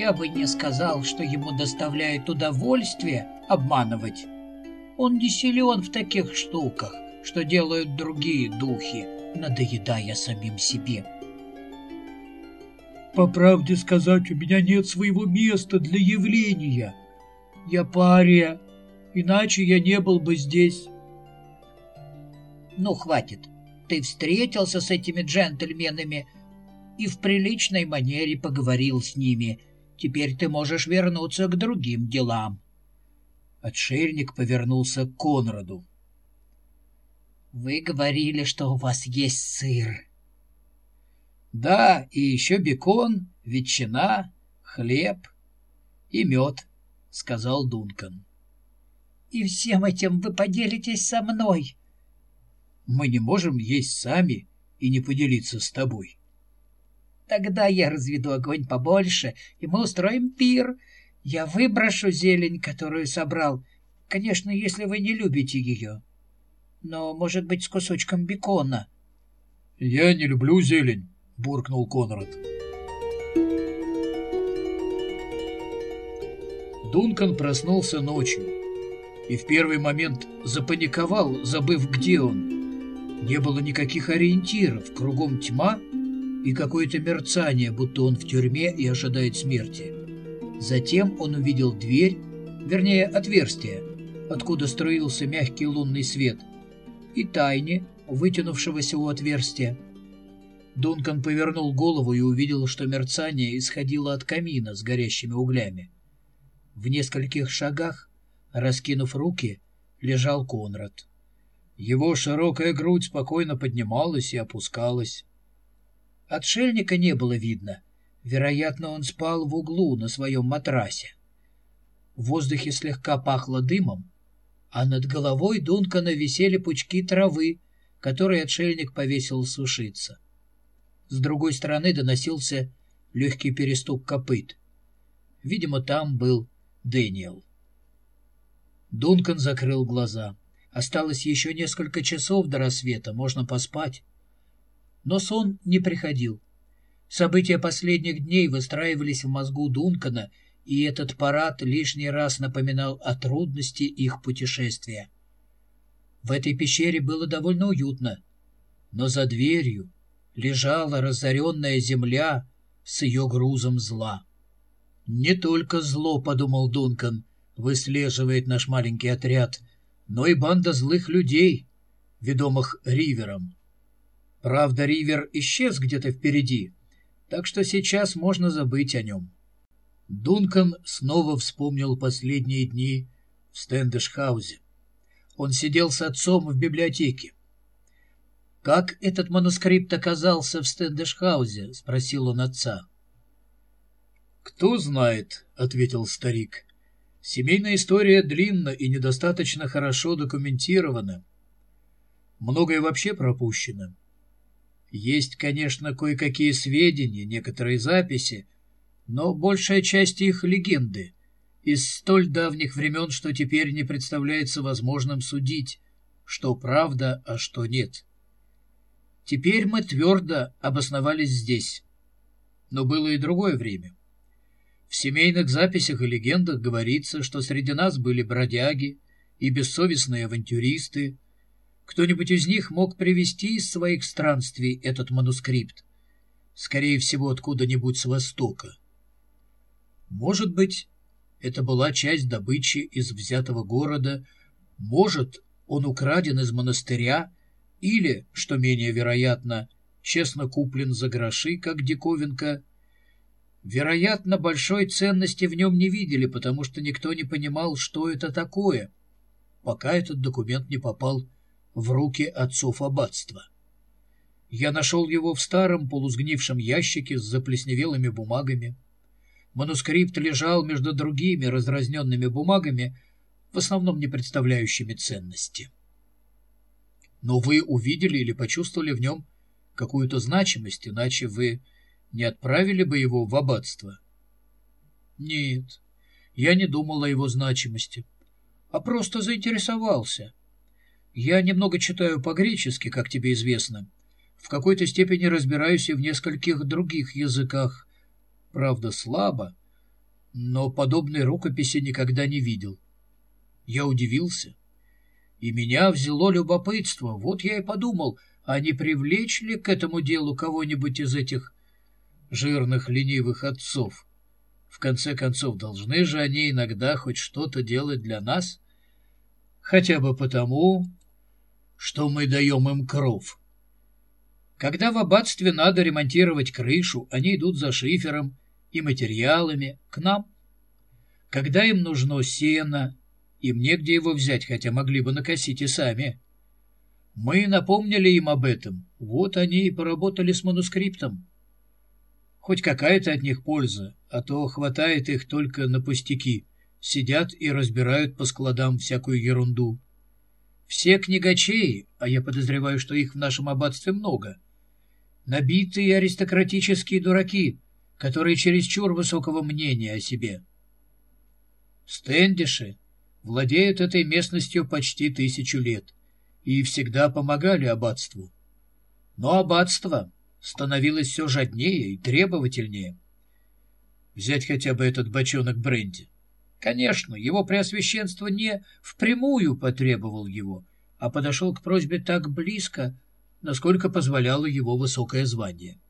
Я бы не сказал, что ему доставляет удовольствие обманывать. Он не силен в таких штуках, что делают другие духи, надоедая самим себе. По правде сказать, у меня нет своего места для явления. Я пария, иначе я не был бы здесь. Ну, хватит. Ты встретился с этими джентльменами и в приличной манере поговорил с ними. Теперь ты можешь вернуться к другим делам. Отшельник повернулся к Конраду. «Вы говорили, что у вас есть сыр». «Да, и еще бекон, ветчина, хлеб и мед», — сказал Дункан. «И всем этим вы поделитесь со мной?» «Мы не можем есть сами и не поделиться с тобой». «Тогда я разведу огонь побольше, и мы устроим пир», я выброшу зелень, которую собрал. Конечно, если вы не любите ее. Но, может быть, с кусочком бекона. — Я не люблю зелень, — буркнул Конрад. Дункан проснулся ночью и в первый момент запаниковал, забыв, где он. Не было никаких ориентиров, кругом тьма и какое-то мерцание, будто он в тюрьме и ожидает смерти. Затем он увидел дверь, вернее, отверстие, откуда струился мягкий лунный свет, и тайне, вытянувшегося у отверстия. Дункан повернул голову и увидел, что мерцание исходило от камина с горящими углями. В нескольких шагах, раскинув руки, лежал Конрад. Его широкая грудь спокойно поднималась и опускалась. Отшельника не было видно — Вероятно, он спал в углу на своем матрасе. В воздухе слегка пахло дымом, а над головой Дункана висели пучки травы, которые отшельник повесил сушиться. С другой стороны доносился легкий перестук копыт. Видимо, там был Дэниел. Дункан закрыл глаза. Осталось еще несколько часов до рассвета, можно поспать. Но сон не приходил. События последних дней выстраивались в мозгу Дункана, и этот парад лишний раз напоминал о трудности их путешествия. В этой пещере было довольно уютно, но за дверью лежала разоренная земля с ее грузом зла. «Не только зло, — подумал Дункан, — выслеживает наш маленький отряд, но и банда злых людей, ведомых Ривером. Правда, Ривер исчез где-то впереди, так что сейчас можно забыть о нем. Дункан снова вспомнил последние дни в Стэндешхаузе. Он сидел с отцом в библиотеке. «Как этот манускрипт оказался в Стэндешхаузе?» — спросил он отца. «Кто знает», — ответил старик. «Семейная история длинна и недостаточно хорошо документирована. Многое вообще пропущено. Есть, конечно, кое-какие сведения, некоторые записи, но большая часть их — легенды, из столь давних времен, что теперь не представляется возможным судить, что правда, а что нет. Теперь мы твердо обосновались здесь. Но было и другое время. В семейных записях и легендах говорится, что среди нас были бродяги и бессовестные авантюристы, кто-нибудь из них мог привезти из своих странствий этот манускрипт, скорее всего, откуда-нибудь с востока. Может быть, это была часть добычи из взятого города, может, он украден из монастыря, или, что менее вероятно, честно куплен за гроши, как диковинка. Вероятно, большой ценности в нем не видели, потому что никто не понимал, что это такое, пока этот документ не попал в руки отцов аббатства. Я нашел его в старом полусгнившем ящике с заплесневелыми бумагами. Манускрипт лежал между другими разразненными бумагами, в основном не представляющими ценности. Но вы увидели или почувствовали в нем какую-то значимость, иначе вы не отправили бы его в аббатство? Нет, я не думал о его значимости, а просто заинтересовался — я немного читаю по-гречески, как тебе известно. В какой-то степени разбираюсь и в нескольких других языках. Правда, слабо. но подобной рукописи никогда не видел. Я удивился, и меня взяло любопытство. Вот я и подумал, а не привлечь ли к этому делу кого-нибудь из этих жирных ленивых отцов? В конце концов, должны же они иногда хоть что-то делать для нас, хотя бы потому, что мы даем им кров. Когда в аббатстве надо ремонтировать крышу, они идут за шифером и материалами к нам. Когда им нужно сено, им негде его взять, хотя могли бы накосить и сами. Мы напомнили им об этом, вот они и поработали с манускриптом. Хоть какая-то от них польза, а то хватает их только на пустяки, сидят и разбирают по складам всякую ерунду. Все книгачеи, а я подозреваю, что их в нашем аббатстве много, набитые аристократические дураки — которые чересчур высокого мнения о себе. Стендиши владеют этой местностью почти тысячу лет и всегда помогали аббатству. Но аббатство становилось все жаднее и требовательнее. Взять хотя бы этот бочонок бренди. Конечно, его преосвященство не впрямую потребовал его, а подошел к просьбе так близко, насколько позволяло его высокое звание.